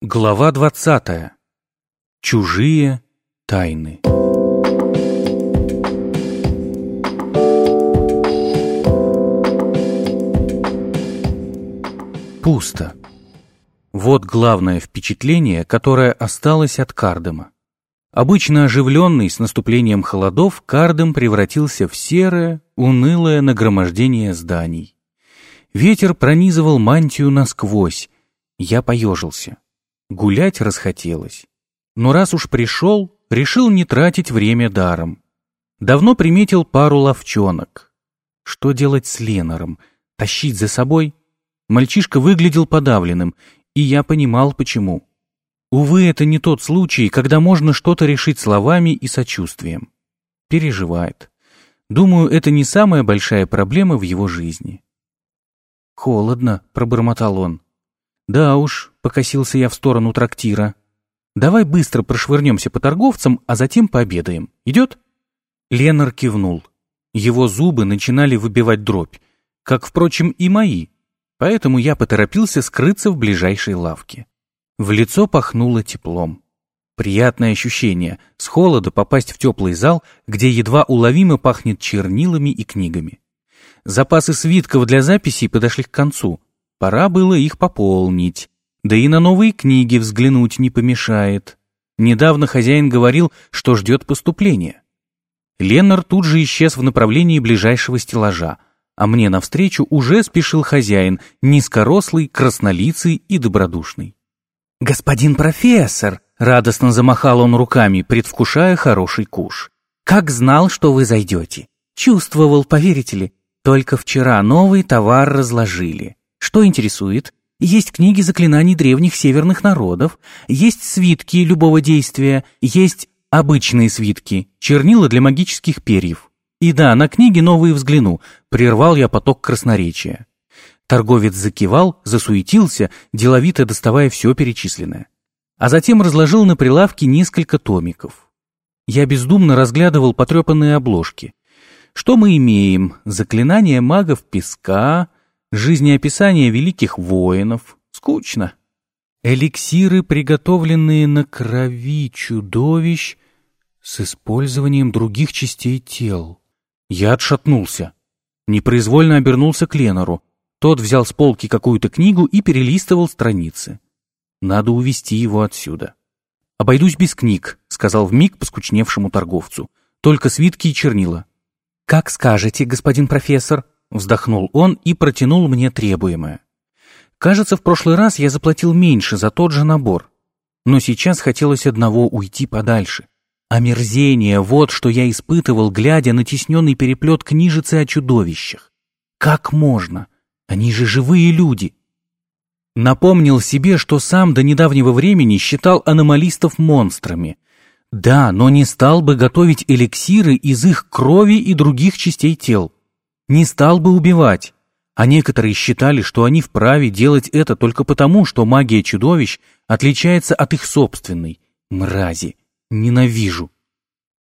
Глава двадцатая. Чужие тайны. Пусто. Вот главное впечатление, которое осталось от Кардема. Обычно оживленный с наступлением холодов, Кардем превратился в серое, унылое нагромождение зданий. Ветер пронизывал мантию насквозь. Я поежился. Гулять расхотелось. Но раз уж пришел, решил не тратить время даром. Давно приметил пару ловчонок. Что делать с Ленаром? Тащить за собой? Мальчишка выглядел подавленным, и я понимал, почему. Увы, это не тот случай, когда можно что-то решить словами и сочувствием. Переживает. Думаю, это не самая большая проблема в его жизни. «Холодно», — пробормотал он. «Да уж», — покосился я в сторону трактира. «Давай быстро прошвырнемся по торговцам, а затем пообедаем. Идет?» Ленар кивнул. Его зубы начинали выбивать дробь, как, впрочем, и мои, поэтому я поторопился скрыться в ближайшей лавке. В лицо пахнуло теплом. Приятное ощущение с холода попасть в теплый зал, где едва уловимо пахнет чернилами и книгами. Запасы свитков для записей подошли к концу, Пора было их пополнить. Да и на новые книги взглянуть не помешает. Недавно хозяин говорил, что ждет поступления. Леннер тут же исчез в направлении ближайшего стеллажа, а мне навстречу уже спешил хозяин, низкорослый, краснолицый и добродушный. «Господин профессор!» — радостно замахал он руками, предвкушая хороший куш. «Как знал, что вы зайдете! Чувствовал, поверите ли, только вчера новый товар разложили. Что интересует? Есть книги заклинаний древних северных народов, есть свитки любого действия, есть обычные свитки, чернила для магических перьев. И да, на книги новые взгляну, прервал я поток красноречия. Торговец закивал, засуетился, деловито доставая все перечисленное. А затем разложил на прилавке несколько томиков. Я бездумно разглядывал потрепанные обложки. Что мы имеем? Заклинания магов песка, Жизнеописание великих воинов. Скучно. Эликсиры, приготовленные на крови чудовищ с использованием других частей тел. Я отшатнулся. Непроизвольно обернулся к Ленору. Тот взял с полки какую-то книгу и перелистывал страницы. Надо увести его отсюда. «Обойдусь без книг», — сказал вмиг поскучневшему торговцу. «Только свитки и чернила». «Как скажете, господин профессор», Вздохнул он и протянул мне требуемое. Кажется, в прошлый раз я заплатил меньше за тот же набор. Но сейчас хотелось одного уйти подальше. Омерзение — вот что я испытывал, глядя на тесненный переплет книжицы о чудовищах. Как можно? Они же живые люди. Напомнил себе, что сам до недавнего времени считал аномалистов монстрами. Да, но не стал бы готовить эликсиры из их крови и других частей тел не стал бы убивать. А некоторые считали, что они вправе делать это только потому, что магия чудовищ отличается от их собственной. Мрази. Ненавижу.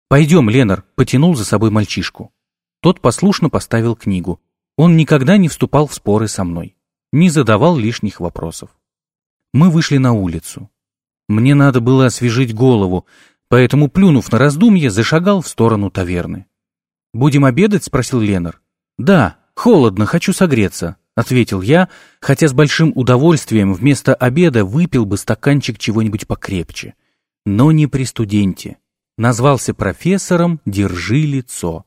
«Пойдем, Ленар», — потянул за собой мальчишку. Тот послушно поставил книгу. Он никогда не вступал в споры со мной. Не задавал лишних вопросов. Мы вышли на улицу. Мне надо было освежить голову, поэтому, плюнув на раздумье, зашагал в сторону таверны. «Будем обедать?» — спросил Ленар. «Да, холодно, хочу согреться», — ответил я, хотя с большим удовольствием вместо обеда выпил бы стаканчик чего-нибудь покрепче. Но не при студенте. Назвался профессором «Держи лицо».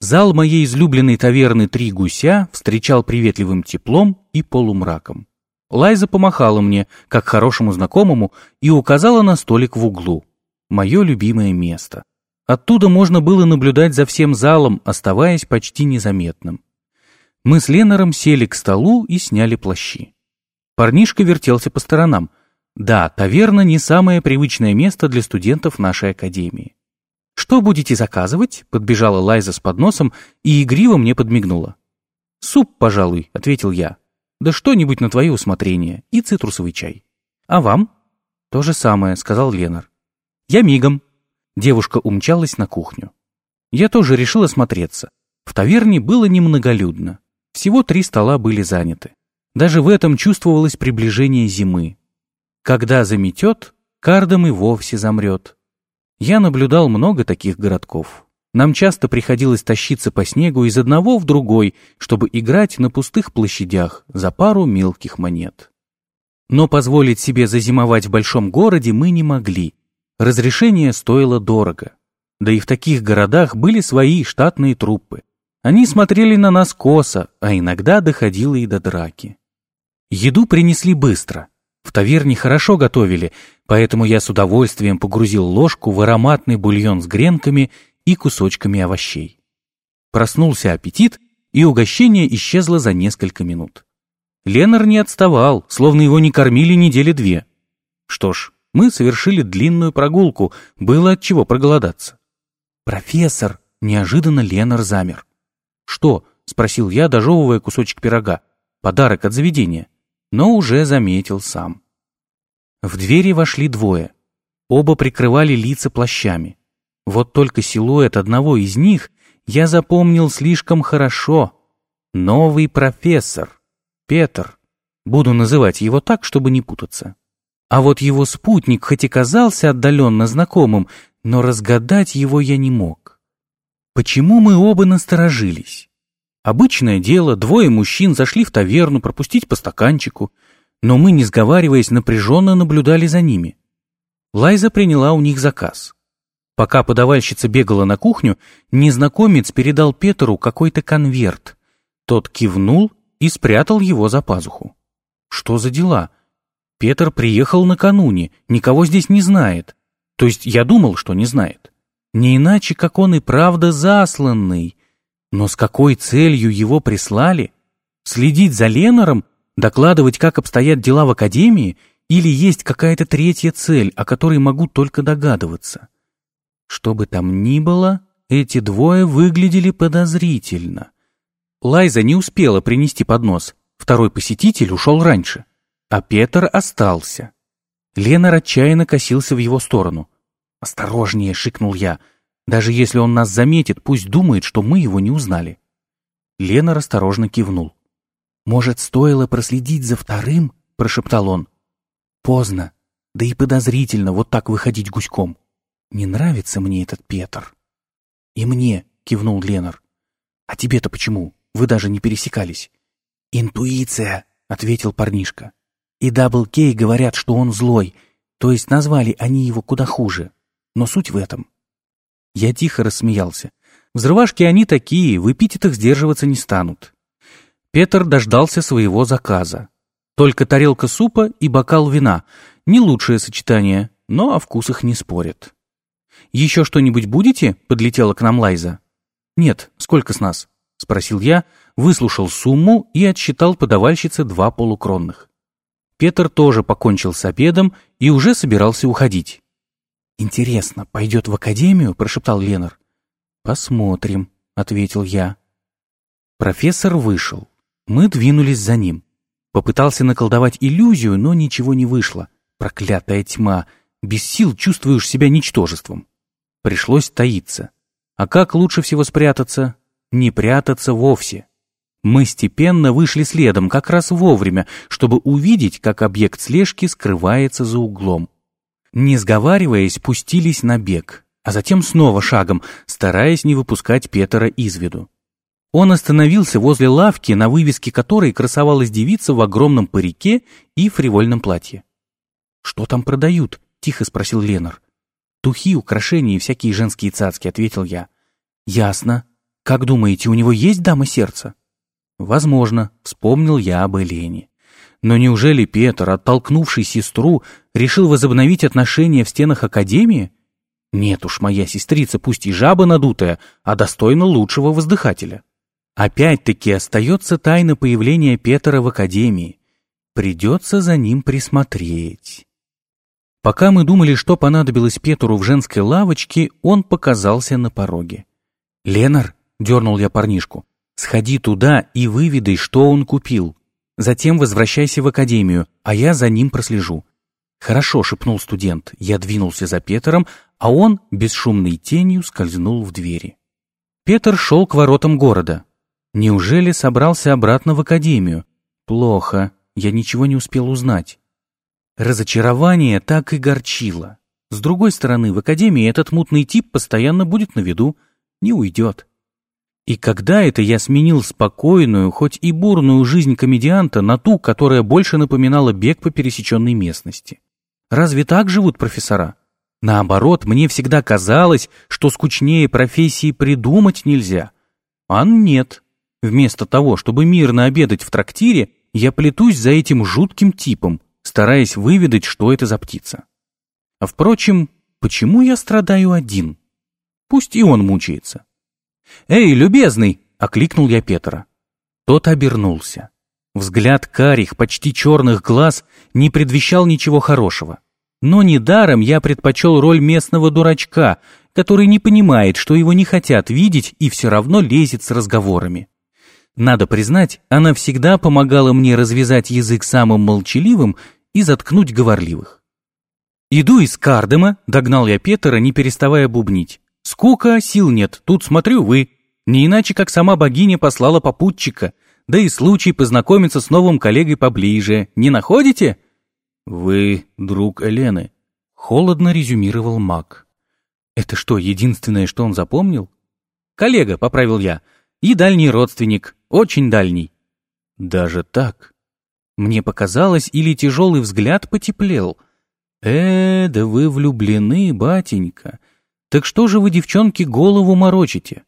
Зал моей излюбленной таверны «Три гуся» встречал приветливым теплом и полумраком. Лайза помахала мне, как хорошему знакомому, и указала на столик в углу. Мое любимое место. Оттуда можно было наблюдать за всем залом, оставаясь почти незаметным. Мы с Ленаром сели к столу и сняли плащи. Парнишка вертелся по сторонам. Да, таверна не самое привычное место для студентов нашей академии. «Что будете заказывать?» — подбежала Лайза с подносом и игриво мне подмигнула. «Суп, пожалуй», — ответил я. «Да что-нибудь на твое усмотрение и цитрусовый чай». «А вам?» «То же самое», — сказал Ленар. «Я мигом», Девушка умчалась на кухню. Я тоже решил осмотреться. В таверне было немноголюдно. Всего три стола были заняты. Даже в этом чувствовалось приближение зимы. Когда заметет, Кардом и вовсе замрет. Я наблюдал много таких городков. Нам часто приходилось тащиться по снегу из одного в другой, чтобы играть на пустых площадях за пару мелких монет. Но позволить себе зазимовать в большом городе мы не могли. Разрешение стоило дорого. Да и в таких городах были свои штатные труппы. Они смотрели на нас косо, а иногда доходило и до драки. Еду принесли быстро. В таверне хорошо готовили, поэтому я с удовольствием погрузил ложку в ароматный бульон с гренками и кусочками овощей. Проснулся аппетит, и угощение исчезло за несколько минут. Ленар не отставал, словно его не кормили недели две. Что ж, мы совершили длинную прогулку, было от чего проголодаться. «Профессор!» — неожиданно Ленар замер. «Что?» — спросил я, дожевывая кусочек пирога. «Подарок от заведения». Но уже заметил сам. В двери вошли двое. Оба прикрывали лица плащами. Вот только силуэт одного из них я запомнил слишком хорошо. Новый профессор. Петр. Буду называть его так, чтобы не путаться. А вот его спутник хоть и казался отдаленно знакомым, но разгадать его я не мог. Почему мы оба насторожились? Обычное дело, двое мужчин зашли в таверну пропустить по стаканчику, но мы, не сговариваясь, напряженно наблюдали за ними. Лайза приняла у них заказ. Пока подавальщица бегала на кухню, незнакомец передал Петру какой-то конверт. Тот кивнул и спрятал его за пазуху. Что за дела? Петр приехал накануне, никого здесь не знает. То есть я думал, что не знает. Не иначе, как он и правда засланный. Но с какой целью его прислали? Следить за Ленором? Докладывать, как обстоят дела в Академии? Или есть какая-то третья цель, о которой могу только догадываться? Что бы там ни было, эти двое выглядели подозрительно. Лайза не успела принести поднос. Второй посетитель ушел раньше. А Петр остался. Ленар отчаянно косился в его сторону. «Осторожнее!» — шикнул я — даже если он нас заметит, пусть думает, что мы его не узнали. Лена осторожно кивнул. «Может, стоило проследить за вторым?» — прошептал он. «Поздно. Да и подозрительно вот так выходить гуськом. Не нравится мне этот Петр». «И мне», — кивнул Ленар. «А тебе-то почему? Вы даже не пересекались». «Интуиция», — ответил парнишка. «И Дабл Кей говорят, что он злой, то есть назвали они его куда хуже. Но суть в этом. Я тихо рассмеялся. Взрывашки они такие, в эпитетах сдерживаться не станут. Петр дождался своего заказа. Только тарелка супа и бокал вина. Не лучшее сочетание, но о вкусах не спорят. «Еще что-нибудь будете?» — подлетела к нам Лайза. «Нет, сколько с нас?» — спросил я, выслушал сумму и отсчитал подавальщице два полукронных. Петр тоже покончил с обедом и уже собирался уходить. «Интересно, пойдет в академию?» – прошептал Ленар. «Посмотрим», – ответил я. Профессор вышел. Мы двинулись за ним. Попытался наколдовать иллюзию, но ничего не вышло. Проклятая тьма. Без сил чувствуешь себя ничтожеством. Пришлось таиться. А как лучше всего спрятаться? Не прятаться вовсе. Мы степенно вышли следом, как раз вовремя, чтобы увидеть, как объект слежки скрывается за углом не сговариваясь, пустились на бег, а затем снова шагом, стараясь не выпускать Петера из виду. Он остановился возле лавки, на вывеске которой красовалась девица в огромном парике и фривольном платье. «Что там продают?» — тихо спросил Ленар. «Тухи, украшения и всякие женские цацки», — ответил я. «Ясно. Как думаете, у него есть дама сердца?» «Возможно», — вспомнил я об Элене. Но неужели Петр, оттолкнувший сестру, решил возобновить отношения в стенах Академии? Нет уж, моя сестрица пусть и жаба надутая, а достойна лучшего воздыхателя. Опять-таки остается тайна появления Петра в Академии. Придется за ним присмотреть. Пока мы думали, что понадобилось Петру в женской лавочке, он показался на пороге. «Ленар», — дернул я парнишку, — «сходи туда и выведай, что он купил. Затем возвращайся в академию, а я за ним прослежу». «Хорошо», — шепнул студент. Я двинулся за Петером, а он бесшумной тенью скользнул в двери. Петр шел к воротам города. Неужели собрался обратно в академию? Плохо, я ничего не успел узнать. Разочарование так и горчило. С другой стороны, в академии этот мутный тип постоянно будет на виду, не уйдет. И когда это я сменил спокойную, хоть и бурную жизнь комедианта на ту, которая больше напоминала бег по пересеченной местности? Разве так живут профессора? Наоборот, мне всегда казалось, что скучнее профессии придумать нельзя. А нет. Вместо того, чтобы мирно обедать в трактире, я плетусь за этим жутким типом, стараясь выведать, что это за птица. А впрочем, почему я страдаю один? Пусть и он мучается. «Эй, любезный!» — окликнул я Петра. Тот обернулся. Взгляд карих, почти черных глаз не предвещал ничего хорошего. Но недаром я предпочел роль местного дурачка, который не понимает, что его не хотят видеть и все равно лезет с разговорами. Надо признать, она всегда помогала мне развязать язык самым молчаливым и заткнуть говорливых. «Иду из Кардема», — догнал я Петра, не переставая бубнить. Скука, сил нет, тут смотрю вы. Не иначе, как сама богиня послала попутчика, да и случай познакомиться с новым коллегой поближе. Не находите? Вы друг Элены. Холодно резюмировал маг. Это что, единственное, что он запомнил? Коллега, поправил я. И дальний родственник, очень дальний. Даже так? Мне показалось, или тяжелый взгляд потеплел. Э, да вы влюблены, батенька. Так что же вы, девчонки, голову морочите?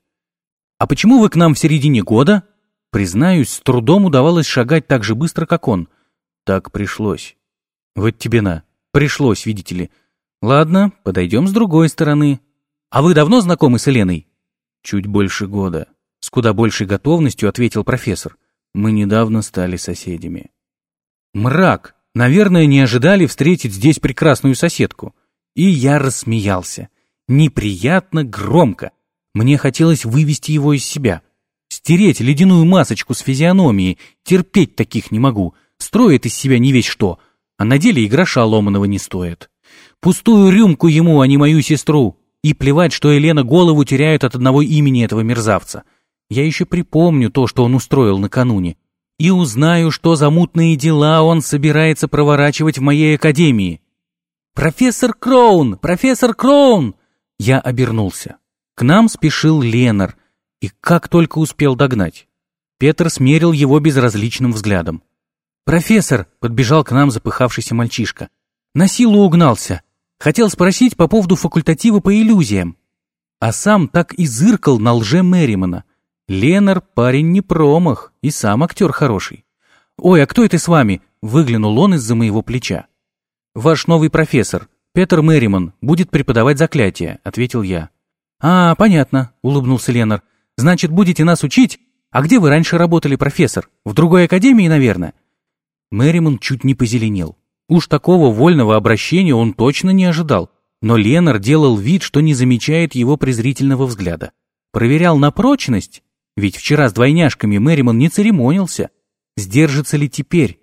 А почему вы к нам в середине года? Признаюсь, с трудом удавалось шагать так же быстро, как он. Так пришлось. Вот тебе на. Пришлось, видите ли. Ладно, подойдем с другой стороны. А вы давно знакомы с Еленой? Чуть больше года. С куда большей готовностью ответил профессор. Мы недавно стали соседями. Мрак. Наверное, не ожидали встретить здесь прекрасную соседку. И я рассмеялся. Неприятно громко. Мне хотелось вывести его из себя. Стереть ледяную масочку с физиономии. Терпеть таких не могу. Строит из себя не весь что. А на деле и гроша ломаного не стоит. Пустую рюмку ему, а не мою сестру. И плевать, что Елена голову теряет от одного имени этого мерзавца. Я еще припомню то, что он устроил накануне. И узнаю, что за мутные дела он собирается проворачивать в моей академии. «Профессор Кроун! Профессор Кроун!» Я обернулся. К нам спешил Ленар, и как только успел догнать. Петр смерил его безразличным взглядом. «Профессор!» — подбежал к нам запыхавшийся мальчишка. «На силу угнался. Хотел спросить по поводу факультатива по иллюзиям». А сам так и зыркал на лже Мерримана. Ленар парень не промах, и сам актер хороший. «Ой, а кто это с вами?» — выглянул он из-за моего плеча. «Ваш новый профессор. «Петер Мэриман будет преподавать заклятие», — ответил я. «А, понятно», — улыбнулся Ленар. «Значит, будете нас учить? А где вы раньше работали, профессор? В другой академии, наверное?» Мэриман чуть не позеленел. Уж такого вольного обращения он точно не ожидал. Но Ленар делал вид, что не замечает его презрительного взгляда. Проверял на прочность, ведь вчера с двойняшками Мэриман не церемонился. Сдержится ли теперь?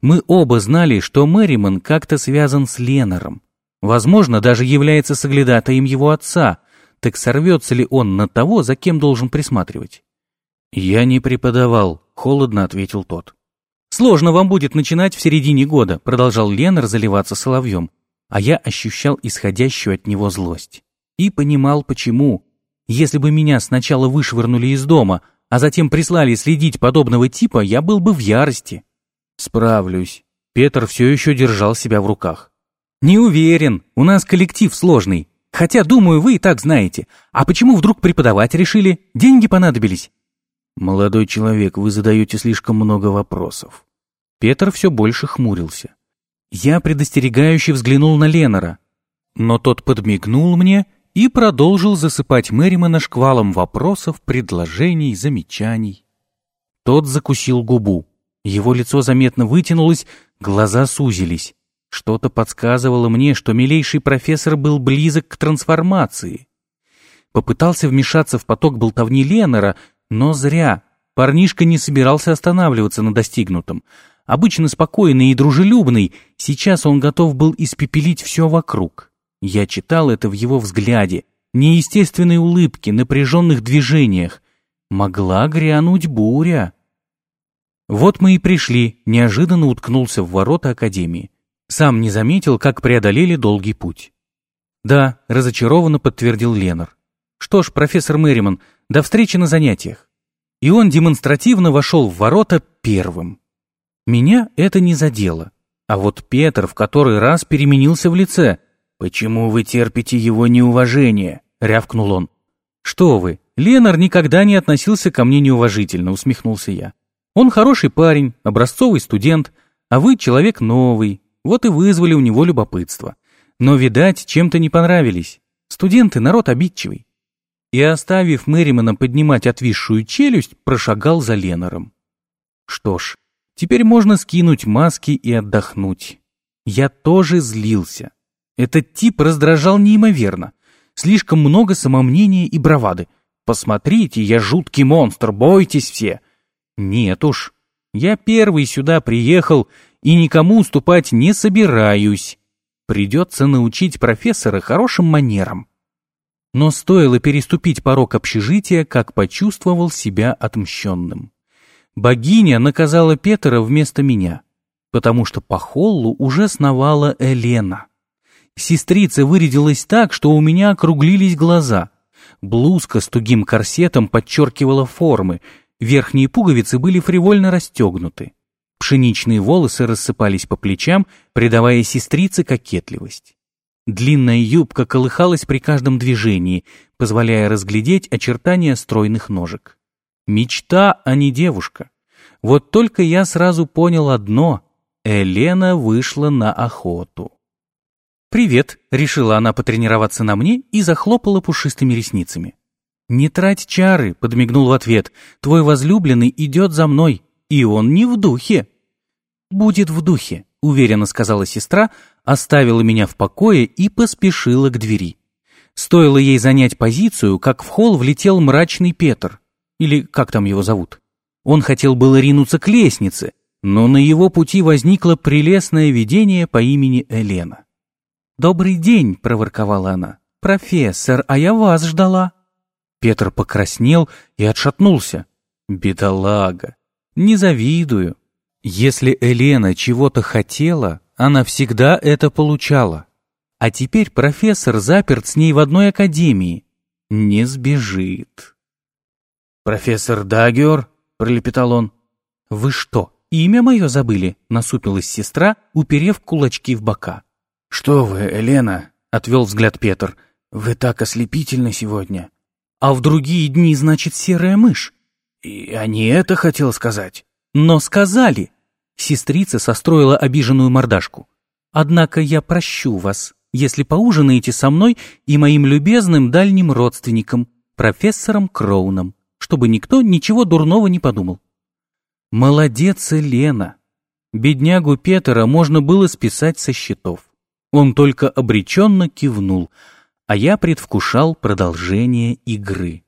Мы оба знали, что Мэриман как-то связан с Ленаром. Возможно, даже является соглядатаем его отца, так сорвется ли он на того, за кем должен присматривать? «Я не преподавал», — холодно ответил тот. «Сложно вам будет начинать в середине года», — продолжал Ленар заливаться соловьем, а я ощущал исходящую от него злость. И понимал, почему. Если бы меня сначала вышвырнули из дома, а затем прислали следить подобного типа, я был бы в ярости. «Справлюсь». Петр все еще держал себя в руках. «Не уверен. У нас коллектив сложный. Хотя, думаю, вы и так знаете. А почему вдруг преподавать решили? Деньги понадобились?» «Молодой человек, вы задаете слишком много вопросов». Петр все больше хмурился. Я предостерегающе взглянул на Ленора, но тот подмигнул мне и продолжил засыпать Мэримана шквалом вопросов, предложений, замечаний. Тот закусил губу. Его лицо заметно вытянулось, глаза сузились. Что-то подсказывало мне, что милейший профессор был близок к трансформации. Попытался вмешаться в поток болтовни Леннера, но зря. Парнишка не собирался останавливаться на достигнутом. Обычно спокойный и дружелюбный, сейчас он готов был испепелить все вокруг. Я читал это в его взгляде, неестественной улыбке, напряженных движениях. Могла грянуть буря. Вот мы и пришли, неожиданно уткнулся в ворота Академии. Сам не заметил, как преодолели долгий путь. «Да», — разочарованно подтвердил Ленар. «Что ж, профессор Мэриман, до встречи на занятиях». И он демонстративно вошел в ворота первым. Меня это не задело. А вот Петр в который раз переменился в лице. «Почему вы терпите его неуважение?» — рявкнул он. «Что вы, Ленар никогда не относился ко мне неуважительно», — усмехнулся я. «Он хороший парень, образцовый студент, а вы человек новый, вот и вызвали у него любопытство. Но, видать, чем-то не понравились. Студенты — народ обидчивый». И, оставив Мэримана поднимать отвисшую челюсть, прошагал за Ленаром. Что ж, теперь можно скинуть маски и отдохнуть. Я тоже злился. Этот тип раздражал неимоверно. Слишком много самомнения и бравады. Посмотрите, я жуткий монстр, бойтесь все. Нет уж, я первый сюда приехал и никому уступать не собираюсь. Придется научить профессора хорошим манерам. Но стоило переступить порог общежития, как почувствовал себя отмщенным. Богиня наказала Петра вместо меня, потому что по холлу уже сновала Елена. Сестрица вырядилась так, что у меня округлились глаза. Блузка с тугим корсетом подчеркивала формы, верхние пуговицы были фривольно расстегнуты. Пшеничные волосы рассыпались по плечам, придавая сестрице кокетливость. Длинная юбка колыхалась при каждом движении, позволяя разглядеть очертания стройных ножек. Мечта, а не девушка. Вот только я сразу понял одно — Елена вышла на охоту. «Привет», — решила она потренироваться на мне и захлопала пушистыми ресницами. «Не трать чары», — подмигнул в ответ, — «твой возлюбленный идет за мной, и он не в духе». «Будет в духе», — уверенно сказала сестра, оставила меня в покое и поспешила к двери. Стоило ей занять позицию, как в холл влетел мрачный Петр, или как там его зовут. Он хотел было ринуться к лестнице, но на его пути возникло прелестное видение по имени Елена. «Добрый день», — проворковала она. «Профессор, а я вас ждала». Петр покраснел и отшатнулся. «Бедолага! Не завидую. Если Елена чего-то хотела, она всегда это получала. А теперь профессор заперт с ней в одной академии. Не сбежит». «Профессор Дагер?» — пролепетал он. «Вы что, имя мое забыли?» — насупилась сестра, уперев кулачки в бока. «Что вы, Елена?» — отвел взгляд Петр. «Вы так ослепительны сегодня». «А в другие дни, значит, серая мышь?» «И они это хотел сказать?» «Но сказали!» Сестрица состроила обиженную мордашку. «Однако я прощу вас, если поужинаете со мной и моим любезным дальним родственником, профессором Кроуном, чтобы никто ничего дурного не подумал». «Молодец, Елена!» Беднягу Петера можно было списать со счетов. Он только обреченно кивнул, а я предвкушал продолжение игры.